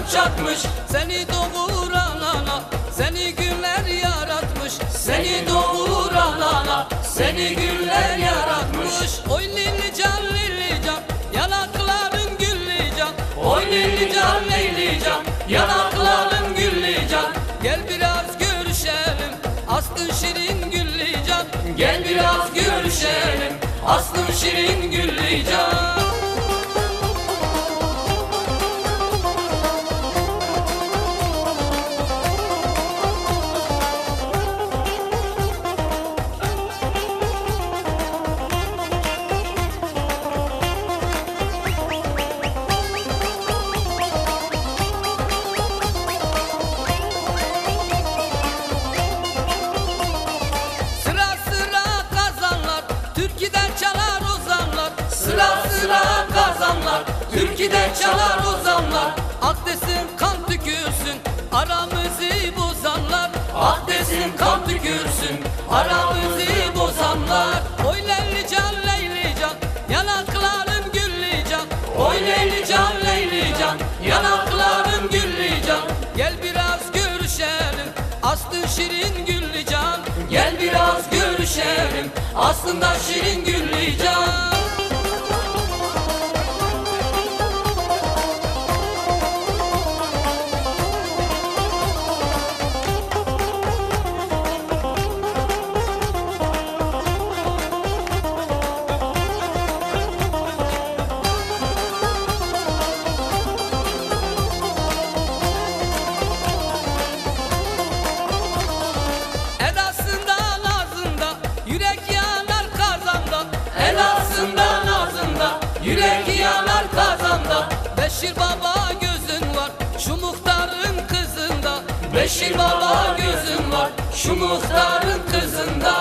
kalem çarpmış Seni doğuran ana Seni günler yaratmış. Seni doğuran ana Seni güller yaratmış. Oy lilli can lilli can Yanakların güllü can. Oy leyli can leyli can Yanakların güllü can. Gel biraz görüşelim Aslın şirin güllü can. Gel biraz görüşelim Aslım şirin güllü Türkiye'de çalar ozanlar Akdesin kan tükürsün Aramızı bozanlar. Akdesin kan tükürsün Aramızı bozanlar. Oy leyli can leyli can Yanakların güllü can. Oy leyli can leyli can Yanakların güllü Gel biraz görüşelim Aslın şirin güllü Gel biraz görüşelim Aslında şirin güllü Beşir baba gözün var şu muhtarın kızında. Beşir baba gözün var şu muhtarın kızında.